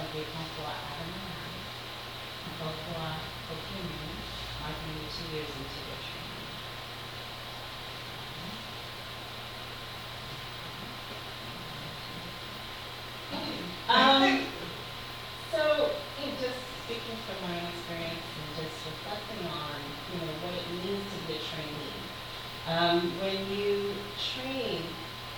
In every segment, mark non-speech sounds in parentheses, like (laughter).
of the Concours Adonai. Concours Opinion, marking the two years into their training. Um, so, you know, just speaking from my own experience and just reflecting on, you know, what it means to be a trainee. Um, when you train,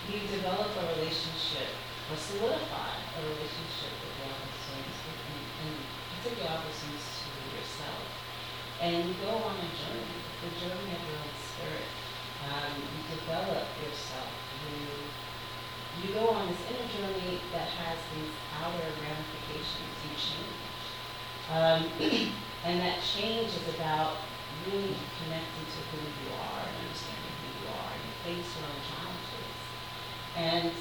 you develop a relationship or solidify a relationship with the opportunities, and, and particularly opportunities to yourself. And you go on a journey, the journey of your own spirit. Um, you develop yourself. You you go on this inner journey that has these outer ramifications. You change. Um, (clears throat) and that change is about really connecting to who you are and understanding who you are and face your own challenges. And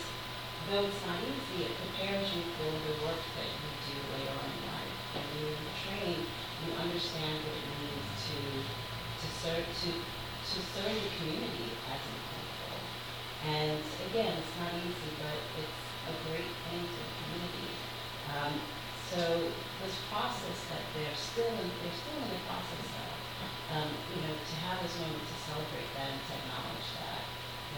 though it's not easy, it prepares you for the work that you do later on in life. When you train, you understand what it means to to to serve the community as an example. And again, it's not easy, but it's a great thing to the community. Um, so this process that they're still in, they're still in the process of, um, you know, to have this moment to celebrate that and to acknowledge that,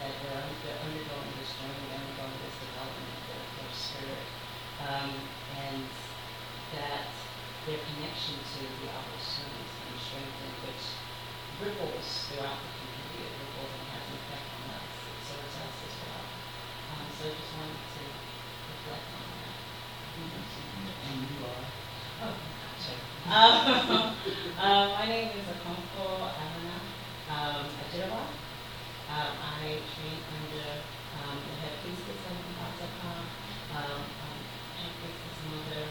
that they're, they're undergoing this journey, they're undergoing this development of their, their spirit, um, and that their connection to the opportunities and strengthened, which ripples throughout the community, it ripples and has an effect on us, it serves us as well. Um, so I just wanted to reflect on that. And you are? Oh, gotcha. Um, um, my name is Akonko Abana um, Ajirawa. Um, I train under um, the head priestess of Mbazaka, um, um, head priestess mother,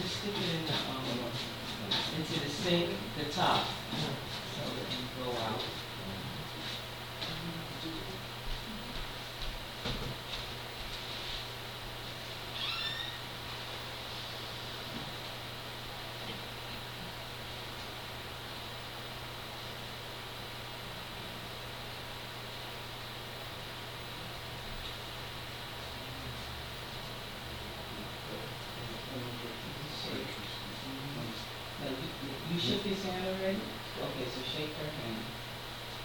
Just stick it, in the, um, into the sink, the top, so it can go out. Now, you, you- you shook his hand already? Okay, so shake her hand.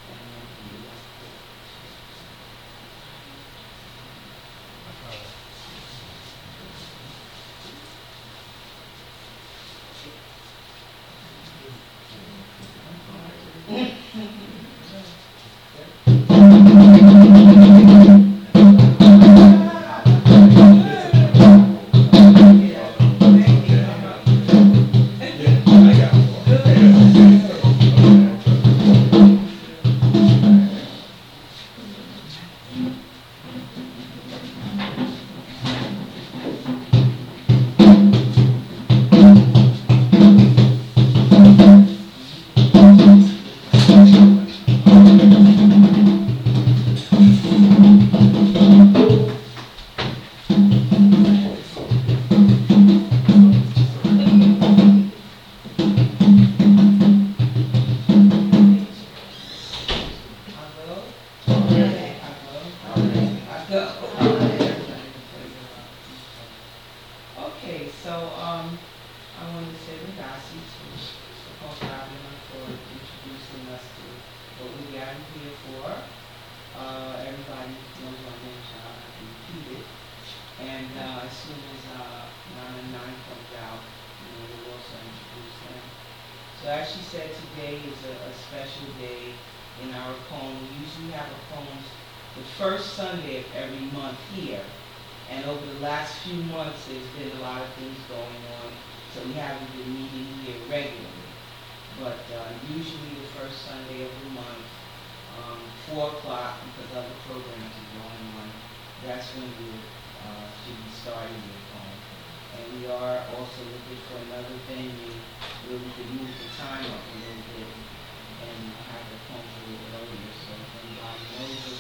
And as soon as uh, and nine comes out, you know, we'll also introduce them. So as she said, today is a, a special day in our poem. We usually have a poem the first Sunday of every month here. And over the last few months, there's been a lot of things going on, so we haven't been meeting here regularly. But uh, usually the first Sunday of the month, um, 4 o'clock, because other programs are going on, that's when we uh, be starting the cone. And we are also looking for another venue where we could move the time up a little bit and have the cone a little earlier. So if anybody knows of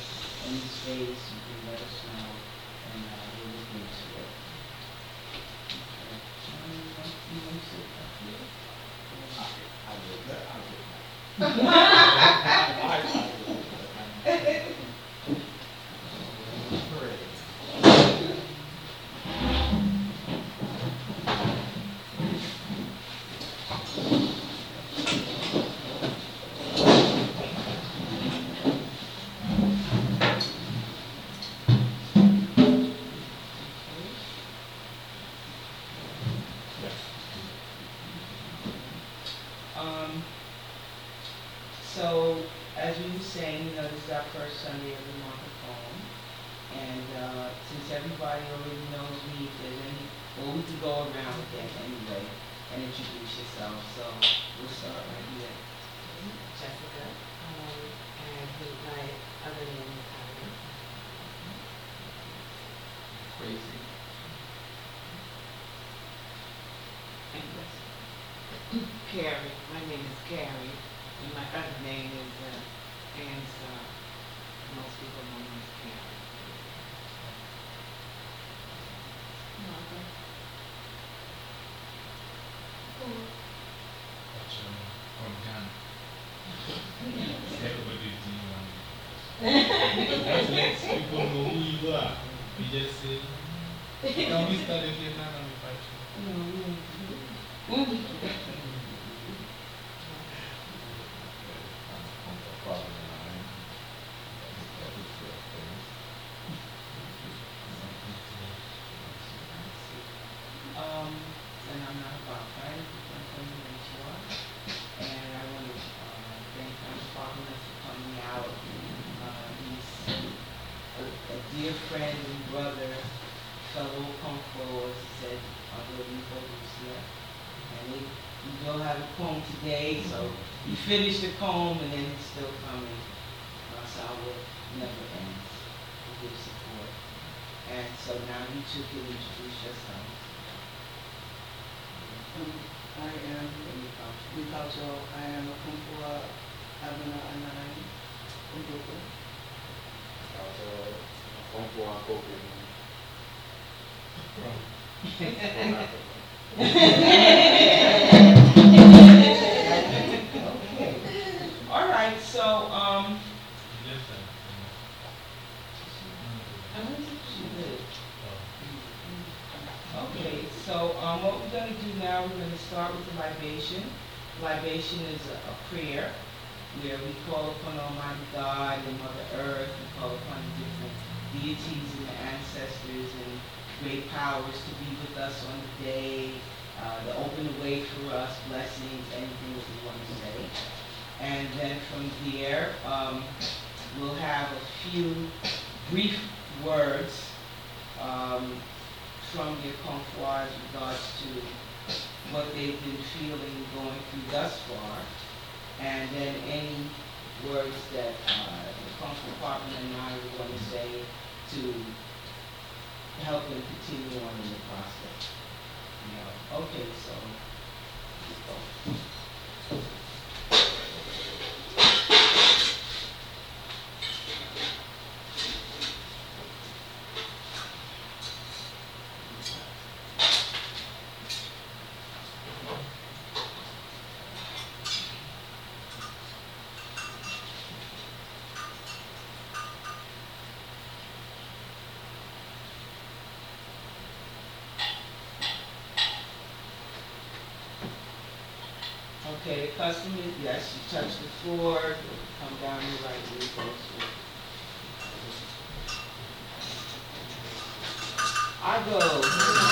any space, you can let us know and uh, we'll look into it. Okay. Sean, you want- to sit up here? I would, I would. (laughs) (laughs) our first Sunday of the month of home. And, uh, since everybody already knows me, if there's any, well, we can go around with that anyway and introduce yourself. So, we'll start right here. Jessica, um, and my other name is Kylie. Crazy. Carrie, my name is Carrie, and my other name is, uh. Most people know me as Carrie. What's your name? From Ghana. Everybody is doing one. That lets people know who you are. You just say, can we start if you can on the fight? Um, and I'm not about fighting, I'm from the HR. And I want to, uh, thank Council Parkman for coming out. Uh, he's a, a dear friend and brother, fellow Conco, as he said, although we both was here. And we, we will have a comb today, so he finished the comb and then he's still coming. Uh, so our work never ends. We give support. And so now you two can introduce yourselves. Um, I am Mikato, I am a Kumpua Abuna Anai from Brooklyn. Okay. All right, so, um. Okay, so, um, what we're gonna do now, we're gonna start with the libation. Libation is a, a prayer where we call upon Almighty God and Mother Earth, we call upon the different deities and the ancestors and great powers to be with us on the day, uh, to open the way for us, blessings, anything that we want to say. And then from there, um, we'll have a few brief words, um, from the Confois regards to what they've been feeling going through thus far. And then any words that, uh, the Conference Department and I would want to say to help them continue on in the process. You know, okay, so. go. Yes, you touch the floor, come down the right, go. I go.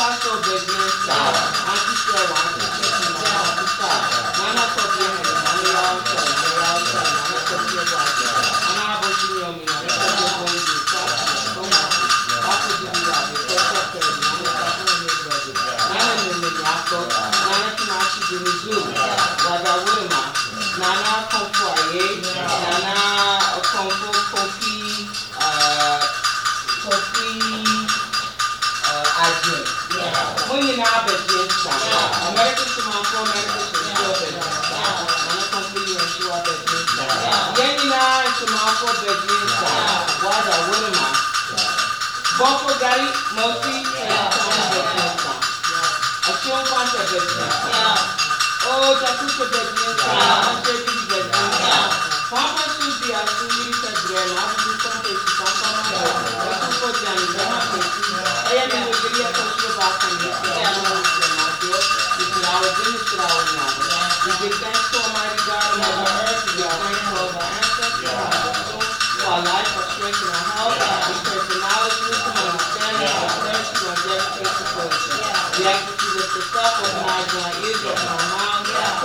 pastor Blake man shot. Auntie Sarah, Auntie Kitchen, my Auntie Shot. My not so good, my not não shot, my not all shot, my not so good, my not all eu I'm not going to be on me, I'm not going to be on me. Nana Komfu Aye, Nana Komfu Komfu shi shi abajin sa. Nana Kompo yi wa shi abajin sa. Yan yi na shi ma ko. Wada Wulma. Boko Gari, Mosi, abajin sa. Ashion Kwanta abajin sa. Oh, takuta bedroom sa, ante di bedroom sa. Papa give thanks to Almighty God and Mother Earth. We are thankful of our our for our our strength, and our health. Knowledge, wisdom, and understanding, our clarity, longevity, and stability. We ask that you lift us up, open our our ears, our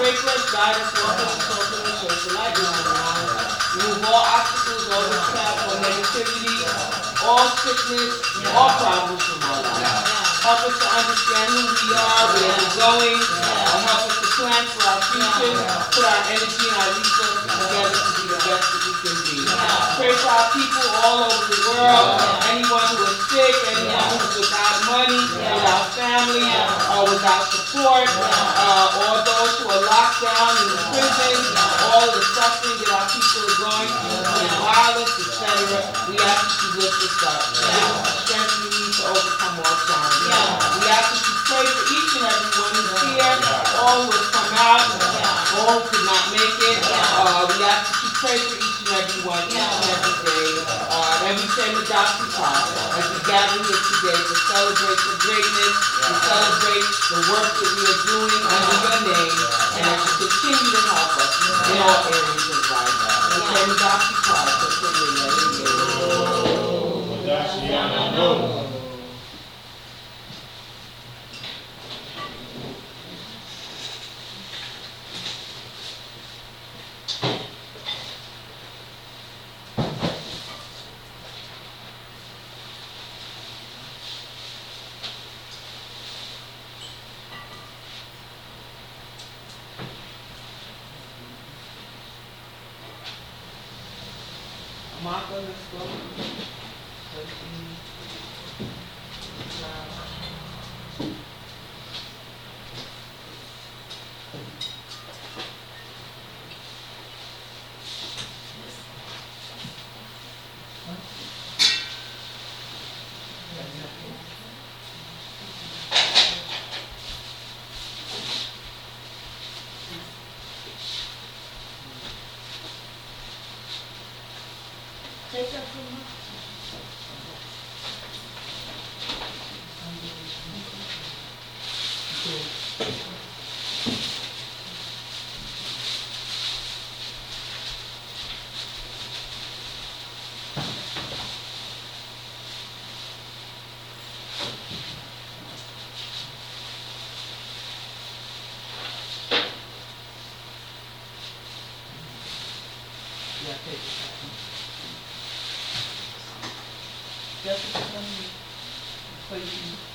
mouths. Pray for us, guide us, walk us, and show us the light in. Remove all obstacles, all witchcraft, all negativity, all sickness, all problems from our lives. Help us to understand who we are, where we're going, and help us to plan for our future, put our energy and our resources together to be the best that we can be. Pray for our people all over the world, anyone who is sick, anyone who is without money, without family, or without support, uh, all those in the all the suffering that our people are going through, the violence, etc. We ask that you lift us up. Give us the strength we need to overcome all challenges. We ask that you pray for each and every one who's here, all who have come out, all who could not make it. Uh, we ask that you pray for each and every one, each and every day. Uh, and we say Madasi as we gather here today to celebrate the greatness, to celebrate the work that we are doing under your name, 어, 예. mapa da escola. Assim, na... Take that from her. Yeah, take it. Jessica, come here. Please.